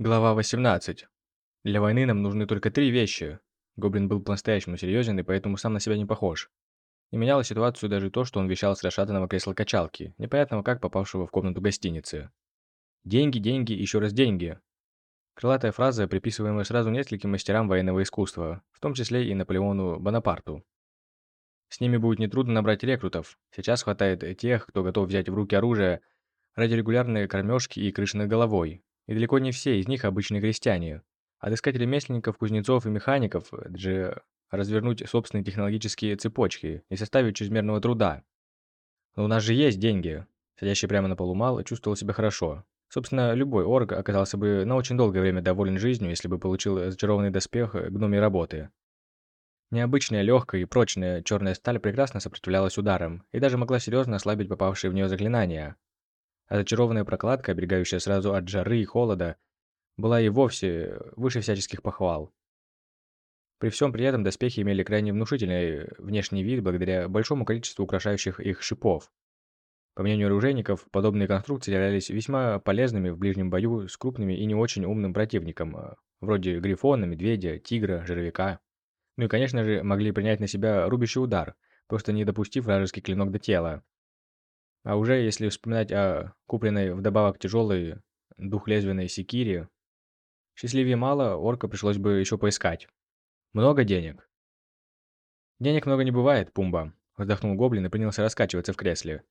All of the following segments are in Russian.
Глава 18. Для войны нам нужны только три вещи. Гоблин был по-настоящему серьезен и поэтому сам на себя не похож. И меняло ситуацию даже то, что он вещал с расшатанного кресла качалки, непонятного как попавшего в комнату гостиницы. Деньги, деньги, еще раз деньги. Крылатая фраза, приписываемая сразу нескольким мастерам военного искусства, в том числе и Наполеону Бонапарту. С ними будет нетрудно набрать рекрутов. Сейчас хватает тех, кто готов взять в руки оружие ради регулярной кормежки и крыши над головой. И далеко не все из них обычные крестьяне. Отыскать ремесленников, кузнецов и механиков, даже развернуть собственные технологические цепочки и составить чрезмерного труда. Но у нас же есть деньги. Сидящий прямо на полу Мал чувствовал себя хорошо. Собственно, любой орг оказался бы на очень долгое время доволен жизнью, если бы получил зачарованный доспех гномей работы. Необычная, легкая и прочная черная сталь прекрасно сопротивлялась ударам и даже могла серьезно ослабить попавшие в нее заклинания. А зачарованная прокладка, оберегающая сразу от жары и холода, была и вовсе выше всяческих похвал. При всем при этом доспехи имели крайне внушительный внешний вид благодаря большому количеству украшающих их шипов. По мнению оружейников, подобные конструкции являлись весьма полезными в ближнем бою с крупными и не очень умным противником, э, вроде грифона, медведя, тигра, жировика. Ну и, конечно же, могли принять на себя рубящий удар, просто не допустив вражеский клинок до тела. А уже если вспоминать о купленной вдобавок тяжелой двухлезвенной секире, счастливее мало, орка пришлось бы еще поискать. Много денег? Денег много не бывает, Пумба, вздохнул гоблин и принялся раскачиваться в кресле.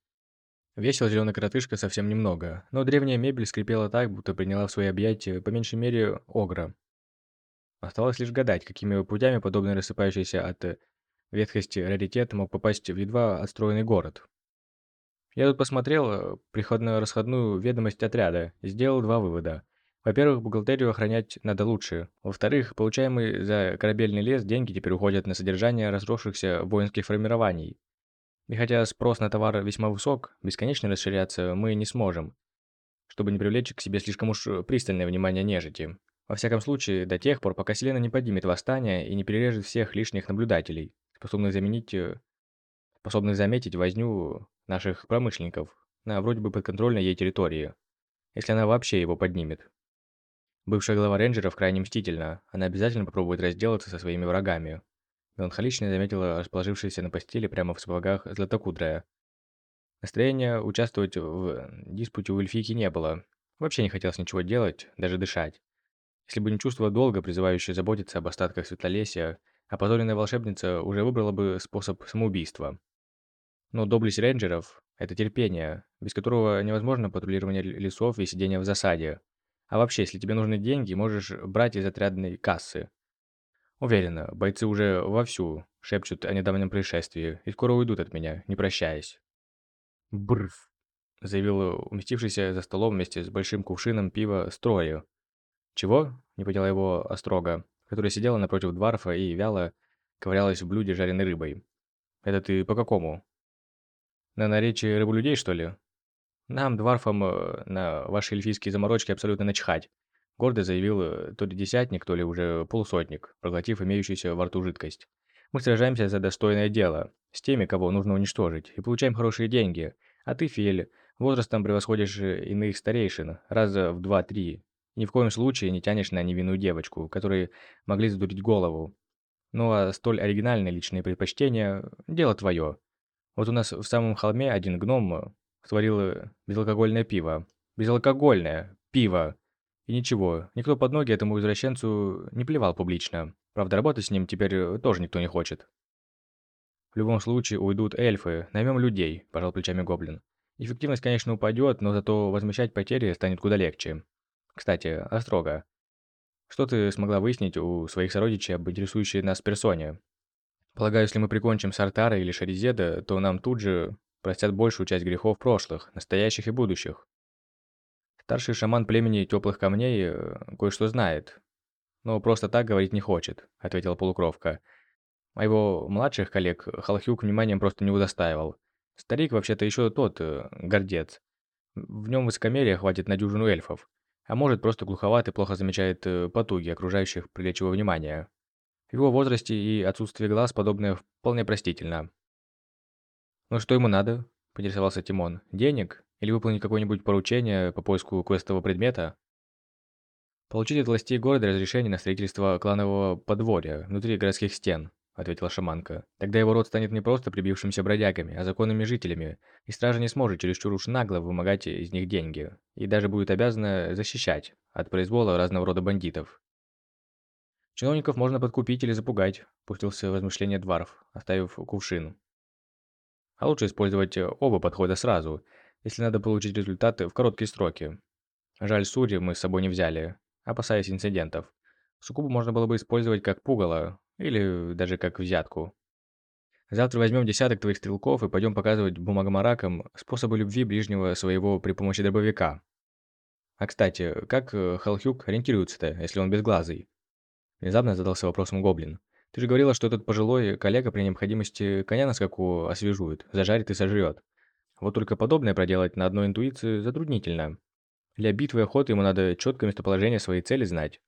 Весил зеленый коротышка совсем немного, но древняя мебель скрипела так, будто приняла в свои объятия, по меньшей мере, огра. Осталось лишь гадать, какими путями подобный рассыпающийся от ветхости раритет мог попасть в едва отстроенный город. Я тут посмотрел э, приходно-расходную ведомость отряда и сделал два вывода. Во-первых, бухгалтерию охранять надо лучше. Во-вторых, получаемые за корабельный лес деньги теперь уходят на содержание разросшихся воинских формирований. И хотя спрос на товар весьма высок, бесконечно расширяться мы не сможем, чтобы не привлечь к себе слишком уж пристальное внимание нежити. Во всяком случае, до тех пор, пока Селена не поднимет восстание и не перережет всех лишних наблюдателей, способных заменить... Э, способных заметить возню наших промышленников на вроде бы подконтрольной ей территории, если она вообще его поднимет. Бывшая глава рейнджеров крайне мстительна, она обязательно попробует разделаться со своими врагами, Меланхолично заметила расположившаяся на постели прямо в сапогах Златокудрая. Настроения участвовать в диспуте у эльфийки не было. Вообще не хотелось ничего делать, даже дышать. Если бы не чувство долга, призывающее заботиться об остатках Светлолесия, опозоренная волшебница уже выбрала бы способ самоубийства. Но доблесть рейнджеров – это терпение, без которого невозможно патрулирование лесов и сидение в засаде. А вообще, если тебе нужны деньги, можешь брать из отрядной кассы. Уверена, бойцы уже вовсю шепчут о недавнем происшествии и скоро уйдут от меня, не прощаясь. Брф, заявил уместившийся за столом вместе с большим кувшином пива Строю. Чего? Не поняла его Острога, которая сидела напротив дворфа и вяло ковырялась в блюде жареной рыбой. Это ты по какому? На наречии рыбу-людей, что ли? Нам, дворфам, э, на ваши эльфийские заморочки абсолютно начхать. Гордо заявил э, то ли десятник, то ли уже полусотник, проглотив имеющуюся во рту жидкость. Мы сражаемся за достойное дело, с теми, кого нужно уничтожить, и получаем хорошие деньги. А ты, Фель, возрастом превосходишь э, иных старейшин, раза в два-три. Ни в коем случае не тянешь на невинную девочку, которой могли задурить голову. Ну а столь оригинальные личные предпочтения – дело твое. Вот у нас в самом холме один гном э, сварил безалкогольное пиво. Безалкогольное пиво. И ничего, никто под ноги этому извращенцу не плевал публично. Правда, работать с ним теперь э, тоже никто не хочет. В любом случае уйдут эльфы, наймем людей, пожал плечами гоблин. Эффективность, конечно, упадет, но зато возмещать потери станет куда легче. Кстати, Острога. Что ты смогла выяснить у своих сородичей об интересующей нас персоне? Полагаю, если мы прикончим Сартара или Шаризеда, то нам тут же простят большую часть грехов прошлых, настоящих и будущих. Старший шаман племени теплых камней э, кое-что знает, но просто так говорить не хочет, ответила полукровка. А его младших коллег Халхюк вниманием просто не удостаивал. Старик вообще-то еще тот, э, гордец. В нем высокомерия хватит на дюжину эльфов. А может, просто глуховат и плохо замечает э, потуги окружающих привлечь его внимание. В его возрасте и отсутствие глаз подобное вполне простительно. «Ну что ему надо?» – поинтересовался Тимон. «Денег? Или выполнить какое-нибудь поручение по поиску квестового предмета? «Получить от властей города разрешение на строительство кланового подворья внутри городских стен», – ответила шаманка. «Тогда его род станет не просто прибившимся бродягами, а законными жителями, и стража не сможет чересчур уж нагло вымогать из них деньги, и даже будет обязана защищать от произвола разного рода бандитов. Чиновников можно подкупить или запугать, пустился в размышления Дварф, оставив кувшин. А лучше использовать оба подхода сразу, если надо получить результаты в короткие сроки. Жаль, Сури мы с собой не взяли, опасаясь инцидентов. Сукубу можно было бы использовать как пугало, или даже как взятку. Завтра возьмем десяток твоих стрелков и пойдем показывать бумагомаракам способы любви ближнего своего при помощи дробовика. А кстати, как Халхюк ориентируется-то, если он безглазый? Внезапно задался вопросом Гоблин. «Ты же говорила, что этот пожилой коллега при необходимости коня на скаку освежует, зажарит и сожрет. Вот только подобное проделать на одной интуиции затруднительно. Для битвы и охоты ему надо четкое местоположение своей цели знать.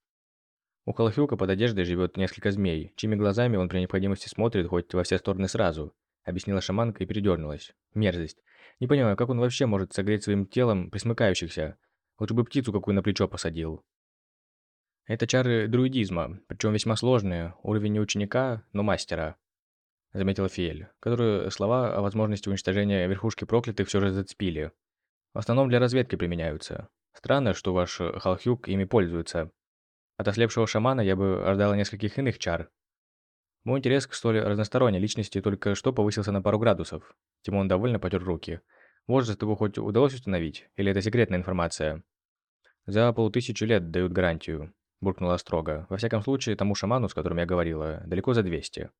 У Халхюка под одеждой живет несколько змей, чьими глазами он при необходимости смотрит хоть во все стороны сразу», объяснила шаманка и передернулась. «Мерзость. Не понимаю, как он вообще может согреть своим телом присмыкающихся? Лучше бы птицу какую на плечо посадил». Это чары друидизма, причем весьма сложные, уровень не ученика, но мастера. Заметила Фиэль, которую слова о возможности уничтожения верхушки проклятых все же зацепили. В основном для разведки применяются. Странно, что ваш Халхюк ими пользуется. От ослепшего шамана я бы ожидала нескольких иных чар. Мой интерес к столь разносторонней личности только что повысился на пару градусов. Тимон довольно потер руки. Возраст его хоть удалось установить, или это секретная информация? За полутысячу лет дают гарантию буркнула строго. Во всяком случае, тому шаману, с которым я говорила, далеко за 200.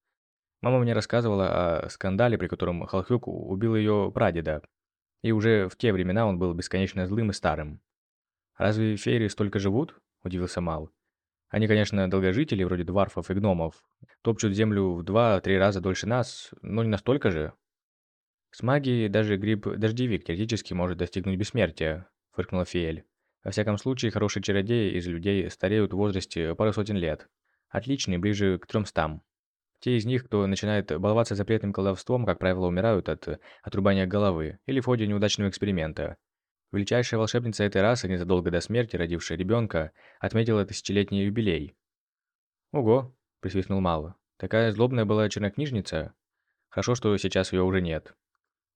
Мама мне рассказывала о скандале, при котором Халхюк убил ее прадеда. И уже в те времена он был бесконечно злым и старым. «Разве фейри столько живут?» – удивился Мал. «Они, конечно, долгожители, вроде дварфов и гномов. Топчут землю в два-три раза дольше нас, но не настолько же». «С магией даже гриб-дождевик теоретически может достигнуть бессмертия», – фыркнула Фиэль. Во всяком случае, хорошие чародеи из людей стареют в возрасте пару сотен лет. Отличные, ближе к трёмстам. Те из них, кто начинает баловаться запретным колдовством, как правило, умирают от отрубания головы или в ходе неудачного эксперимента. Величайшая волшебница этой расы, незадолго до смерти родившая ребенка, отметила тысячелетний юбилей. «Ого!» – присвистнул Мало. «Такая злобная была чернокнижница? Хорошо, что сейчас ее уже нет».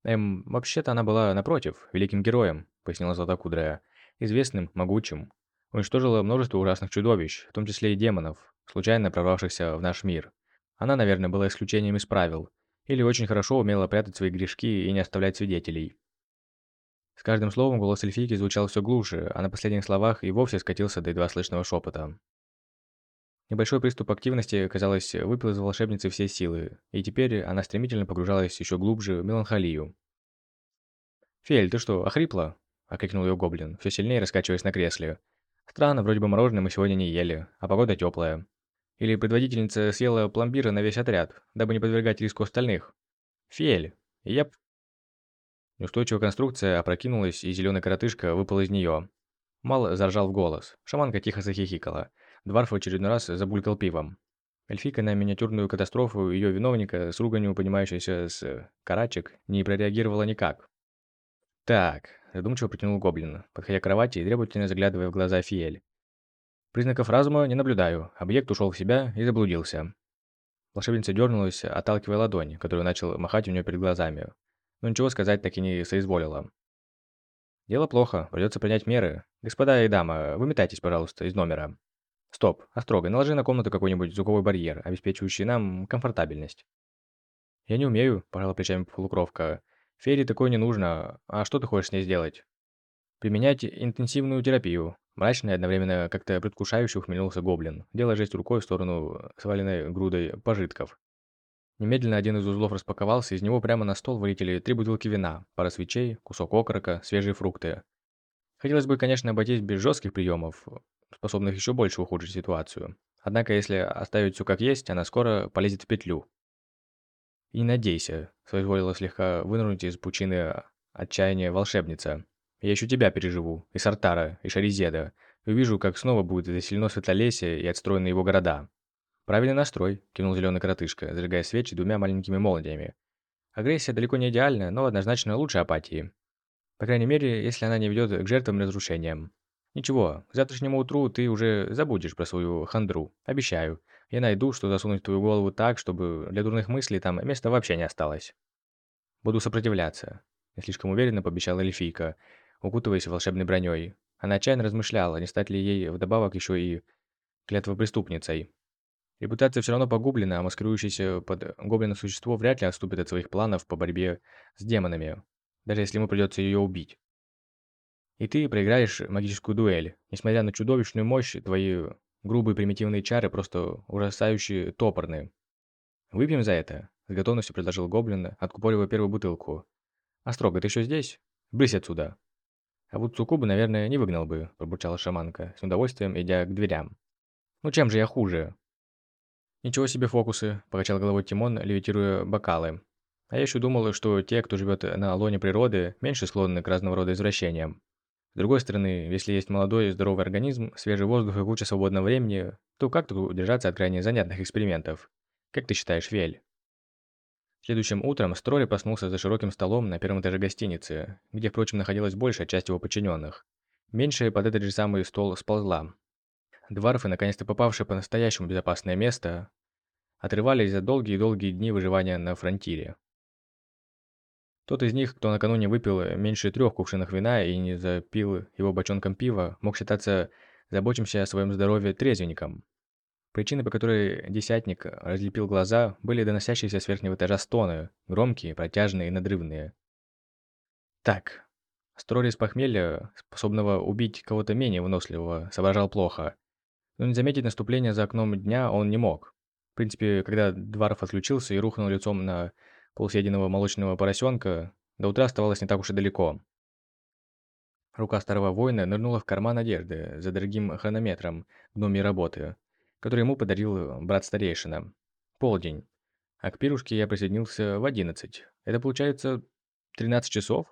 «Эм, вообще-то она была, напротив, великим героем», – пояснила Златокудрая известным, могучим. Уничтожила множество ужасных чудовищ, в том числе и демонов, случайно прорвавшихся в наш мир. Она, наверное, была исключением из правил, или очень хорошо умела прятать свои грешки и не оставлять свидетелей. С каждым словом голос эльфийки звучал все глуше, а на последних словах и вовсе скатился до едва слышного шепота. Небольшой приступ активности, казалось, выпил из волшебницы все силы, и теперь она стремительно погружалась еще глубже в меланхолию. «Фель, ты что, охрипла?» – окрикнул ее гоблин, все сильнее раскачиваясь на кресле. «Странно, вроде бы мороженое мы сегодня не ели, а погода теплая. Или предводительница съела пломбира на весь отряд, дабы не подвергать риску остальных. Фель, еп». Неустойчивая конструкция опрокинулась, и зеленый коротышка выпал из нее. Мал заржал в голос. Шаманка тихо захихикала. Дварф в очередной раз забулькал пивом. Эльфика на миниатюрную катастрофу ее виновника с руганью, поднимающейся с карачек, не прореагировала никак. «Так», – задумчиво протянул Гоблин, подходя к кровати и требовательно заглядывая в глаза Фиэль. «Признаков разума не наблюдаю. Объект ушел в себя и заблудился». Волшебница дернулась, отталкивая ладонь, которую начал махать у нее перед глазами. Но ничего сказать так и не соизволила. «Дело плохо. Придется принять меры. Господа и дама, выметайтесь, пожалуйста, из номера». «Стоп. Острого. Наложи на комнату какой-нибудь звуковой барьер, обеспечивающий нам комфортабельность». «Я не умею», – пожала плечами полукровка. Фере такое не нужно. А что ты хочешь с ней сделать? Применять интенсивную терапию. Мрачно и одновременно как-то предвкушающе ухмыльнулся гоблин, делая жесть рукой в сторону сваленной грудой пожитков. Немедленно один из узлов распаковался, из него прямо на стол вылетели три бутылки вина, пара свечей, кусок окорока, свежие фрукты. Хотелось бы, конечно, обойтись без жестких приемов, способных еще больше ухудшить ситуацию. Однако, если оставить все как есть, она скоро полезет в петлю. «И не надейся», – соизволила слегка вынырнуть из пучины отчаяния волшебница. «Я еще тебя переживу, и Сартара, и Шаризеда, и увижу, как снова будет заселено Светлолесье и отстроены его города». «Правильный настрой», – кивнул зеленый коротышка, зажигая свечи двумя маленькими молниями. «Агрессия далеко не идеальна, но однозначно лучше апатии. По крайней мере, если она не ведет к жертвам и разрушениям. Ничего, к завтрашнему утру ты уже забудешь про свою хандру. Обещаю. Я найду, что засунуть твою голову так, чтобы для дурных мыслей там места вообще не осталось. Буду сопротивляться. Не слишком уверенно пообещала эльфийка, укутываясь волшебной броней. Она отчаянно размышляла, не стать ли ей вдобавок еще и клятвопреступницей. Репутация все равно погублена, а маскирующееся под гоблина существо вряд ли отступит от своих планов по борьбе с демонами, даже если ему придется ее убить. И ты проиграешь магическую дуэль. Несмотря на чудовищную мощь, твои грубые примитивные чары просто ужасающие топорные. Выпьем за это, с готовностью предложил гоблин, откупоривая первую бутылку. А строго ты еще здесь? Брысь отсюда. А вот Цукубы, наверное, не выгнал бы, пробурчала шаманка, с удовольствием идя к дверям. Ну чем же я хуже? Ничего себе фокусы, покачал головой Тимон, левитируя бокалы. А я еще думал, что те, кто живет на лоне природы, меньше склонны к разного рода извращениям. С другой стороны, если есть молодой и здоровый организм, свежий воздух и куча свободного времени, то как тут удержаться от крайне занятных экспериментов? Как ты считаешь, Вель? Следующим утром Строри проснулся за широким столом на первом этаже гостиницы, где, впрочем, находилась большая часть его подчиненных. Меньшая под этот же самый стол сползла. Дварфы, наконец-то попавшие по-настоящему безопасное место, отрывались за долгие-долгие дни выживания на фронтире. Тот из них, кто накануне выпил меньше трех кувшинов вина и не запил его бочонком пива, мог считаться заботимся о своем здоровье трезвенником. Причины, по которой десятник разлепил глаза, были доносящиеся с верхнего этажа стоны, громкие, протяжные и надрывные. Так, Строри с похмелья, способного убить кого-то менее выносливого, соображал плохо. Но не заметить наступление за окном дня он не мог. В принципе, когда Дварф отключился и рухнул лицом на полусъеденного молочного поросенка, до утра оставалось не так уж и далеко. Рука старого воина нырнула в карман одежды за дорогим хронометром гномьей работы, который ему подарил брат старейшина. Полдень. А к пирушке я присоединился в одиннадцать. Это получается 13 часов?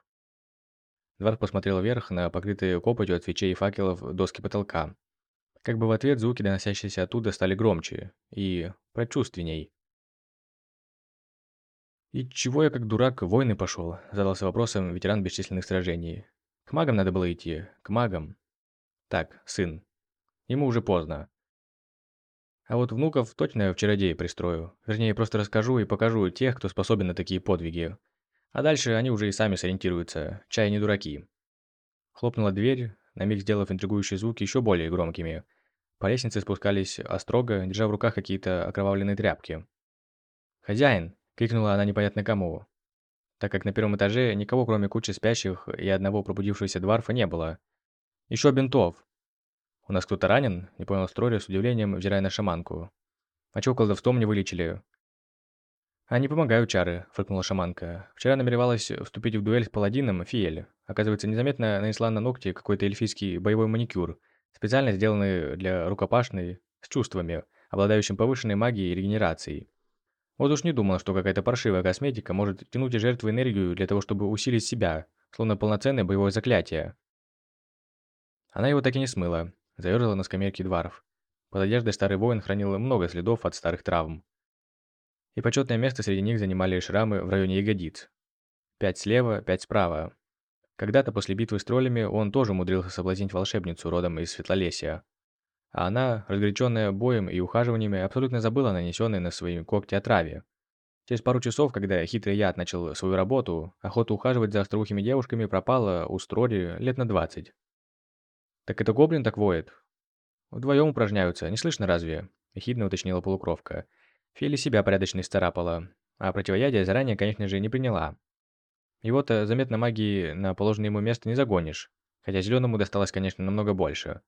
Дварф посмотрел вверх на покрытые копотью от свечей и факелов доски потолка. Как бы в ответ звуки, доносящиеся оттуда, стали громче и прочувственней. «И чего я как дурак в войны пошел?» – задался вопросом ветеран бесчисленных сражений. «К магам надо было идти. К магам». «Так, сын. Ему уже поздно. А вот внуков точно в чародеи пристрою. Вернее, просто расскажу и покажу тех, кто способен на такие подвиги. А дальше они уже и сами сориентируются. Чай не дураки». Хлопнула дверь, на миг сделав интригующие звуки еще более громкими. По лестнице спускались острого, держа в руках какие-то окровавленные тряпки. «Хозяин!» – крикнула она непонятно кому. Так как на первом этаже никого, кроме кучи спящих и одного пробудившегося дворфа, не было. «Еще бинтов!» «У нас кто-то ранен?» – не понял Строри с удивлением, взирая на шаманку. «А чего колдовством не вылечили?» «Они помогают, чары», – фыркнула шаманка. «Вчера намеревалась вступить в дуэль с паладином Фиэль. Оказывается, незаметно нанесла на ногти какой-то эльфийский боевой маникюр, специально сделанный для рукопашной, с чувствами, обладающим повышенной магией и регенерацией. Вот уж не думал, что какая-то паршивая косметика может тянуть из жертвы энергию для того, чтобы усилить себя, словно полноценное боевое заклятие. Она его так и не смыла, заерзала на скамейке дворов. Под одеждой старый воин хранил много следов от старых травм и почетное место среди них занимали шрамы в районе ягодиц. Пять слева, пять справа. Когда-то после битвы с троллями он тоже умудрился соблазнить волшебницу родом из Светлолесья. А она, разгоряченная боем и ухаживаниями, абсолютно забыла о нанесенной на свои когти отраве. Через пару часов, когда хитрый яд начал свою работу, охота ухаживать за остроухими девушками пропала у Строри лет на двадцать. «Так это гоблин так воет?» «Вдвоем упражняются, не слышно разве?» – ехидно уточнила полукровка – Фили себя порядочно истарапала, а противоядие заранее, конечно же, не приняла. Его-то заметно магии на положенное ему место не загонишь, хотя зеленому досталось, конечно, намного больше.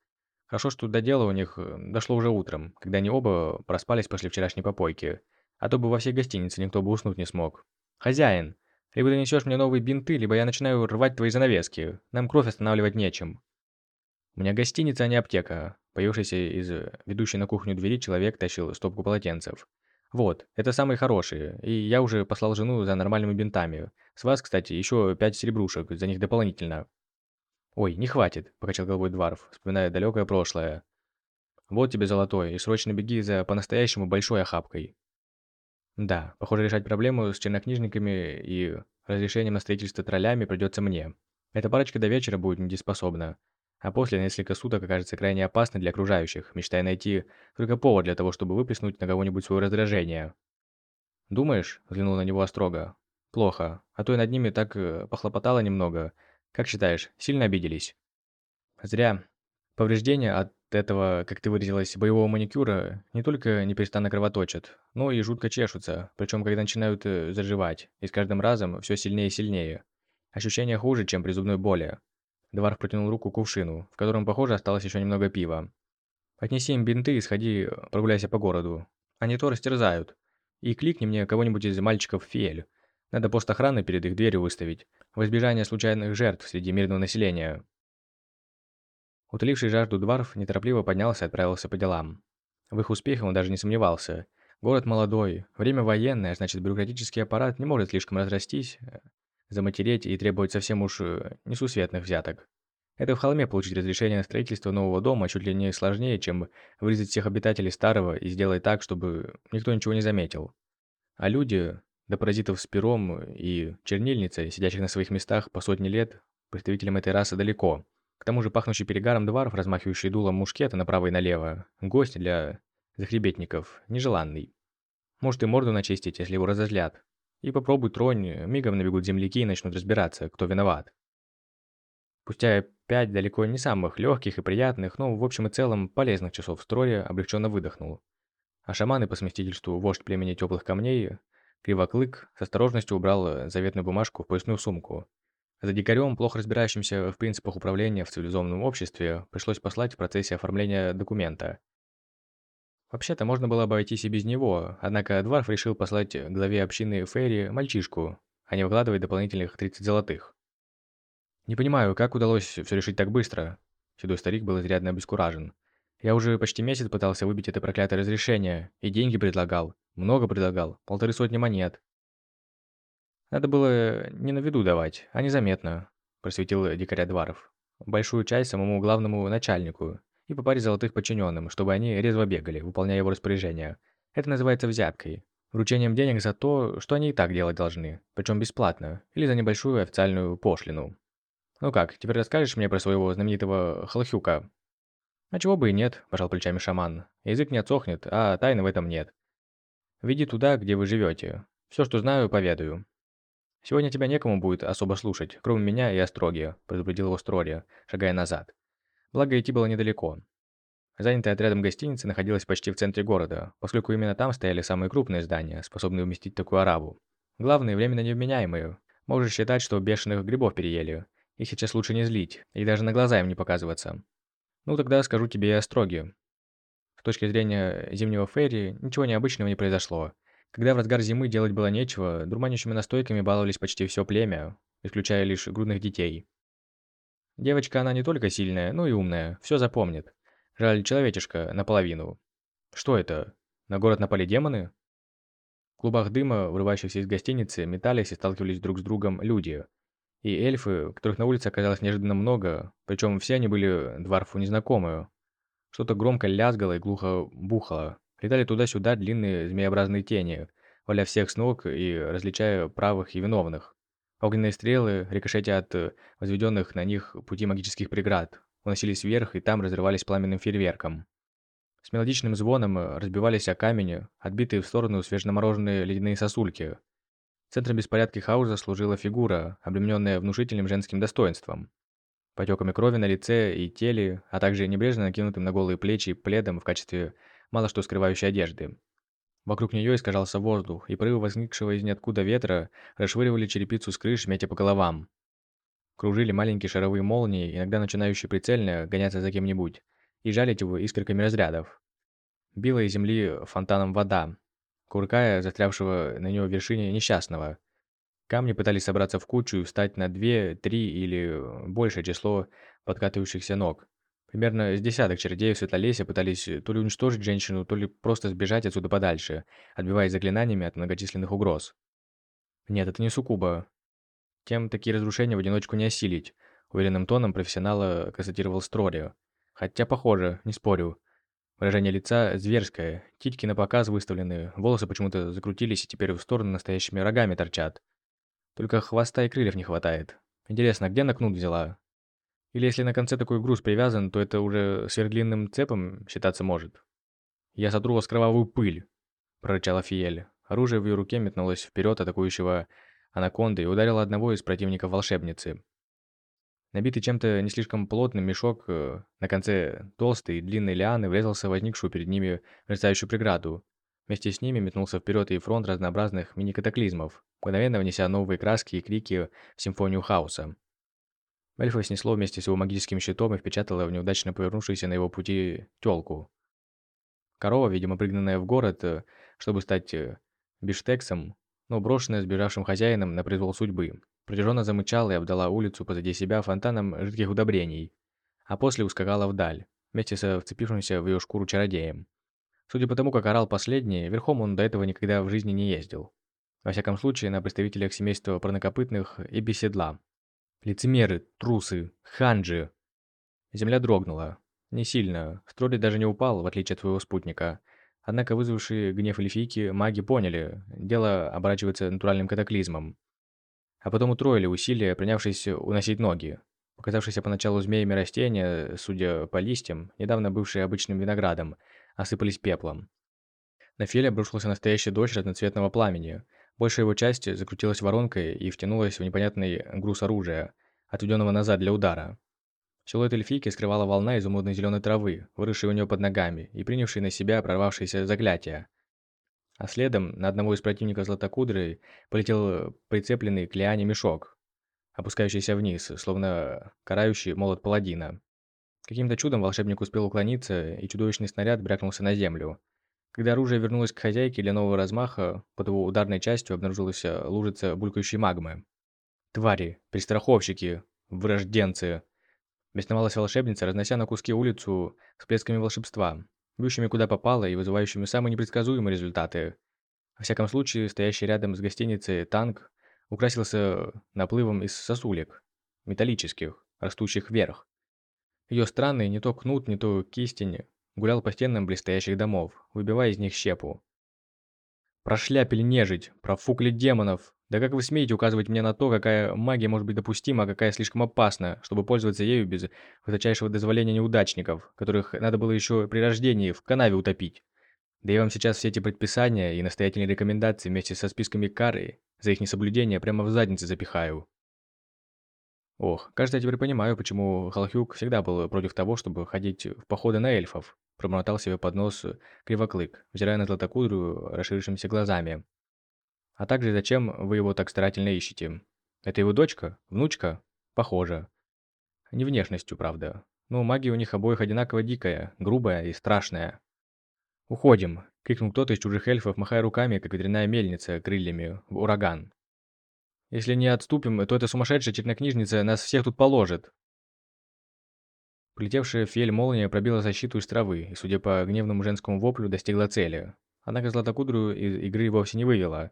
Хорошо, что до дела у них э, дошло уже утром, когда они оба проспались после вчерашней попойки, а то бы во всей гостинице никто бы уснуть не смог. «Хозяин, либо ты несешь мне новые бинты, либо я начинаю рвать твои занавески. Нам кровь останавливать нечем». «У меня гостиница, а не аптека». Появившийся из ведущей на кухню двери человек тащил стопку полотенцев. Вот, это самые хорошие, и я уже послал жену за нормальными бинтами. С вас, кстати, еще пять серебрушек, за них дополнительно. Ой, не хватит, покачал головой Дварф, вспоминая далекое прошлое. Вот тебе золотой, и срочно беги за по-настоящему большой охапкой. Да, похоже, решать проблему с чернокнижниками и разрешением на строительство троллями придется мне. Эта парочка до вечера будет недееспособна. а после несколько суток окажется крайне опасной для окружающих, мечтая найти только повод для того, чтобы выплеснуть на кого-нибудь свое раздражение. «Думаешь?» – взглянул на него острого. «Плохо. А то и над ними так э, похлопотало немного. Как считаешь, сильно обиделись?» «Зря. Повреждения от этого, как ты выразилась, боевого маникюра не только непрестанно кровоточат, но и жутко чешутся, причем когда начинают э, заживать, и с каждым разом все сильнее и сильнее. Ощущение хуже, чем при зубной боли. Дварф протянул руку к кувшину, в котором, похоже, осталось еще немного пива. «Отнеси им бинты и сходи, прогуляйся по городу. Они то растерзают. И кликни мне кого-нибудь из мальчиков Фиэль. Надо пост охраны перед их дверью выставить, во избежание случайных жертв среди мирного населения». Утоливший жажду Дварф неторопливо поднялся и отправился по делам. В их успехе он даже не сомневался. Город молодой, время военное, значит бюрократический аппарат не может слишком разрастись, заматереть и требовать совсем уж э, несусветных взяток. Это в холме получить разрешение на строительство нового дома чуть ли не сложнее, чем вырезать всех обитателей старого и сделать так, чтобы никто ничего не заметил. А люди, до паразитов с пером и чернильницей, сидящих на своих местах по сотни лет, представителям этой расы далеко. К тому же пахнущий перегаром дварф, размахивающий дулом мушкета направо и налево, гость для захребетников, нежеланный. Может и морду начистить, если его разозлят. И попробуй тронь, мигом набегут земляки и начнут разбираться, кто виноват. Спустя пять далеко не самых легких и приятных, но в общем и целом полезных часов в строе облегченно выдохнул. А шаманы по совместительству вождь племени теплых камней, Кривоклык, с осторожностью убрал заветную бумажку в поясную сумку. За дикарем, плохо разбирающимся в принципах управления в цивилизованном обществе, пришлось послать в процессе оформления документа – Вообще-то можно было обойтись и без него, однако Дварф решил послать главе общины Ферри мальчишку, а не вкладывать дополнительных 30 золотых. «Не понимаю, как удалось все решить так быстро?» Седой старик был изрядно обескуражен. «Я уже почти месяц пытался выбить это проклятое разрешение, и деньги предлагал. Много предлагал, полторы сотни монет. Надо было не на виду давать, а незаметно», просветил дикаря Дваров. «Большую часть самому главному начальнику, и по паре золотых подчиненным, чтобы они резво бегали, выполняя его распоряжения. Это называется взяткой. Вручением денег за то, что они и так делать должны, причем бесплатно, или за небольшую официальную пошлину. Ну как, теперь расскажешь мне про своего знаменитого Халхюка? А чего бы и нет, пожал плечами шаман. Язык не отсохнет, а тайны в этом нет. Веди туда, где вы живете. Все, что знаю, поведаю. Сегодня тебя некому будет особо слушать, кроме меня и Остроги, предупредил его Строри, шагая назад. Благо, идти было недалеко. Занятая отрядом гостиница находилась почти в центре города, поскольку именно там стояли самые крупные здания, способные уместить такую арабу. Главные, временно невменяемые. Можешь считать, что бешеных грибов переели. Их сейчас лучше не злить, и даже на глаза им не показываться. Ну тогда скажу тебе и о строге. С точки зрения зимнего ферри, ничего необычного не произошло. Когда в разгар зимы делать было нечего, дурманящими настойками баловались почти все племя, исключая лишь грудных детей. Девочка она не только сильная, но и умная, все запомнит. Жаль, человечишка наполовину. Что это? На город напали демоны? В клубах дыма, вырывающихся из гостиницы, метались и сталкивались друг с другом люди. И эльфы, которых на улице оказалось неожиданно много, причем все они были дворфу незнакомые. Что-то громко лязгало и глухо бухало. Летали туда-сюда длинные змеобразные тени, валя всех с ног и различая правых и виновных. Огненные стрелы, рикошетя от э, возведенных на них пути магических преград, уносились вверх и там разрывались пламенным фейерверком. С мелодичным звоном э, разбивались о камень, отбитые в сторону свеженамороженные ледяные сосульки. Центром беспорядка хауза служила фигура, обремененная внушительным женским достоинством. Потеками крови на лице и теле, а также небрежно накинутым на голые плечи пледом в качестве мало что скрывающей одежды. Вокруг нее искажался воздух, и порывы возникшего из ниоткуда ветра расшвыривали черепицу с крыш, метя по головам. Кружили маленькие шаровые молнии, иногда начинающие прицельно гоняться за кем-нибудь, и жалить его искорками разрядов. Била из земли фонтаном вода, куркая застрявшего на него вершине несчастного. Камни пытались собраться в кучу и встать на две, три или большее число подкатывающихся ног. Примерно с десяток чердеев Светлолесья пытались то ли уничтожить женщину, то ли просто сбежать отсюда подальше, отбиваясь заклинаниями от многочисленных угроз. Нет, это не суккуба. Тем такие разрушения в одиночку не осилить, уверенным тоном профессионала констатировал Строрио. Хотя похоже, не спорю. Выражение лица зверское, титьки на показ выставлены, волосы почему-то закрутились и теперь в сторону настоящими рогами торчат. Только хвоста и крыльев не хватает. Интересно, где накнут взяла? Или если на конце такой груз привязан, то это уже сверхдлинным цепом считаться может. «Я сотру вас кровавую пыль», – прорычала Фиель. Оружие в ее руке метнулось вперед атакующего анаконды и ударило одного из противников волшебницы. Набитый чем-то не слишком плотным мешок э, на конце толстой и длинной лианы врезался в возникшую перед ними мерцающую преграду. Вместе с ними метнулся вперед и фронт разнообразных мини-катаклизмов, мгновенно внеся новые краски и крики в симфонию хаоса. Эльфа снесло вместе с его магическим щитом и впечатало в неудачно повернувшуюся на его пути тёлку. Корова, видимо, пригнанная в город, э, чтобы стать э, биштексом, но брошенная сбежавшим хозяином на произвол судьбы, протяженно замычала и обдала улицу позади себя фонтаном жидких удобрений, а после ускакала вдаль, вместе со вцепившимся в ее шкуру чародеем. Судя по тому, как орал последний, верхом он до этого никогда в жизни не ездил. Во всяком случае, на представителях семейства парнокопытных и беседла. Лицемеры, трусы, ханджи. Земля дрогнула. Не сильно. Строй даже не упал, в отличие от своего спутника. Однако вызвавшие гнев эльфийки маги поняли, дело оборачивается натуральным катаклизмом. А потом утроили усилия, принявшись уносить ноги. Показавшиеся поначалу змеями растения, судя по листьям, недавно бывшие обычным виноградом, осыпались пеплом. На Феле обрушился настоящий дождь разноцветного пламени. Большая его часть закрутилась воронкой и втянулась в непонятный груз оружия, отведенного назад для удара. Силуэт эльфийки скрывала волна из умудной зеленой травы, выросшей у нее под ногами и принявшей на себя прорвавшееся заклятие. А следом на одного из противников Златокудрой полетел прицепленный к лиане мешок, опускающийся вниз, словно карающий молот паладина. Каким-то чудом волшебник успел уклониться, и чудовищный снаряд брякнулся на землю. Когда оружие вернулось к хозяйке для нового размаха, под его ударной частью обнаружилась э, лужица булькающей магмы. «Твари! Пристраховщики! Врожденцы!» Бесновалась волшебница, разнося на куски улицу с плесками волшебства, бьющими куда попало и вызывающими самые непредсказуемые результаты. Во всяком случае, стоящий рядом с гостиницей танк украсился наплывом из сосулек, металлических, растущих вверх. Ее странный не то кнут, не то кистень гулял по стенам блестящих домов, выбивая из них щепу. «Прошляпили нежить, профукли демонов! Да как вы смеете указывать мне на то, какая магия может быть допустима, а какая слишком опасна, чтобы пользоваться ею без высочайшего дозволения неудачников, которых надо было еще при рождении в канаве утопить? Да я вам сейчас все эти предписания и настоятельные рекомендации вместе со списками кары за их несоблюдение прямо в задницы запихаю». Ох, кажется, я теперь понимаю, почему Халхюк всегда был против того, чтобы ходить в походы на эльфов. Промотал себе под нос Кривоклык, взирая на Златокудрую расширившимися глазами. А также зачем вы его так старательно ищете? Это его дочка? Внучка? Похоже. Не внешностью, правда. Но магия у них обоих одинаково дикая, грубая и страшная. «Уходим!» — крикнул кто-то из чужих эльфов, махая руками, как ветряная мельница, крыльями, в ураган. «Если не отступим, то эта сумасшедшая чернокнижница нас всех тут положит!» Полетевшая фель молния пробила защиту из травы и, судя по гневному женскому воплю, достигла цели. Однако Златокудрую из игры вовсе не вывела.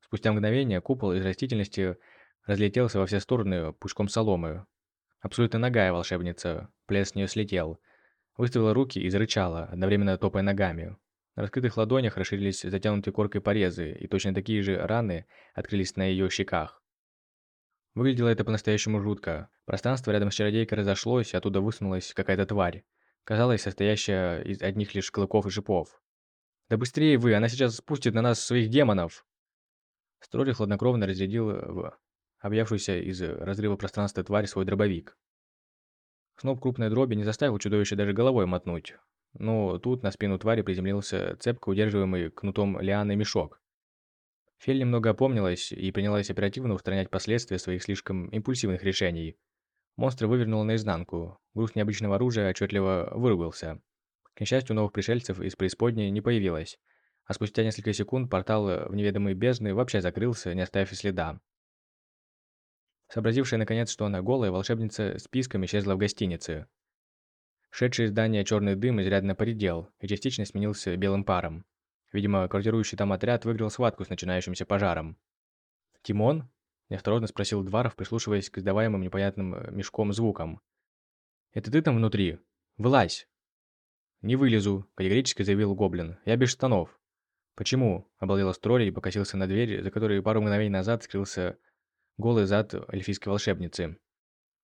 Спустя мгновение купол из растительности разлетелся во все стороны пучком соломы. Абсолютно ногая волшебница, плес с нее слетел. Выставила руки и зарычала, одновременно топая ногами. На раскрытых ладонях расширились затянутые коркой порезы, и точно такие же раны открылись на ее щеках. Выглядело это по-настоящему жутко. Пространство рядом с чародейкой разошлось, и оттуда высунулась какая-то тварь. Казалось, состоящая из одних лишь клыков и шипов. «Да быстрее вы, она сейчас спустит на нас своих демонов!» Строри хладнокровно разрядил в объявшуюся из разрыва пространства тварь свой дробовик. Сноп крупной дроби не заставил чудовище даже головой мотнуть. Но тут на спину твари приземлился цепко удерживаемый кнутом лианы мешок. Фель немного опомнилась и принялась оперативно устранять последствия своих слишком импульсивных решений. Монстр вывернул наизнанку. Груз необычного оружия отчетливо выругался. К несчастью, новых пришельцев из преисподней не появилось, а спустя несколько секунд портал в неведомые бездны вообще закрылся, не оставив и следа. Сообразившая наконец, что она голая, волшебница с писком исчезла в гостинице. Шедший из здания черный дым изрядно поредел и частично сменился белым паром. Видимо, квартирующий там отряд выиграл схватку с начинающимся пожаром. «Тимон?» – неосторожно спросил Дваров, прислушиваясь к издаваемым непонятным э, мешком звукам. «Это ты там внутри? Вылазь!» «Не вылезу», – категорически заявил Гоблин. «Я без штанов». «Почему?» – обалдел Строри и покосился на дверь, за которой пару мгновений назад скрылся голый зад эльфийской волшебницы.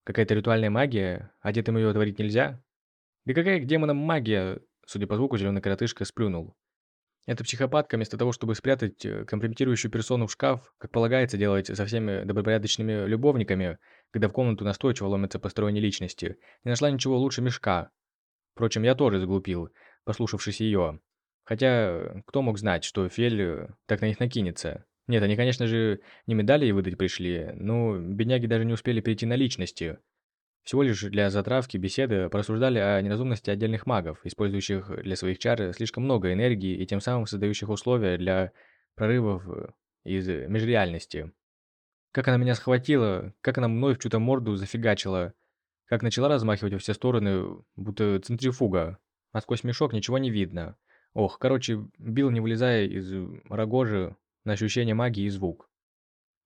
Какая-то ритуальная магия? Одетым ее творить нельзя? Какая к демонам магия? Судя по звуку, зеленый коротышка сплюнул. Эта психопатка, вместо того, чтобы спрятать э, компрометирующую персону в шкаф, как полагается делать со всеми добропорядочными любовниками, когда в комнату настойчиво ломятся посторонние личности, не нашла ничего лучше мешка. Впрочем, я тоже заглупил, послушавшись ее. Хотя, кто мог знать, что Фель э, так на них накинется? Нет, они, конечно же, не медали выдать пришли, но бедняги даже не успели перейти на личности. Всего лишь для затравки беседы порассуждали о неразумности отдельных магов, использующих для своих чар слишком много энергии и тем самым создающих условия для прорывов из межреальности. Как она меня схватила, как она мной в чью-то морду зафигачила, как начала размахивать во все стороны, будто центрифуга, а сквозь мешок ничего не видно. Ох, короче, бил не вылезая из рогожи на ощущение магии и звук.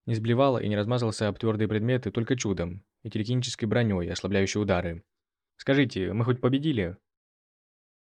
Не сблевал и не размазался об твердые предметы только чудом и телекинической броней, ослабляющей удары. «Скажите, мы хоть победили?»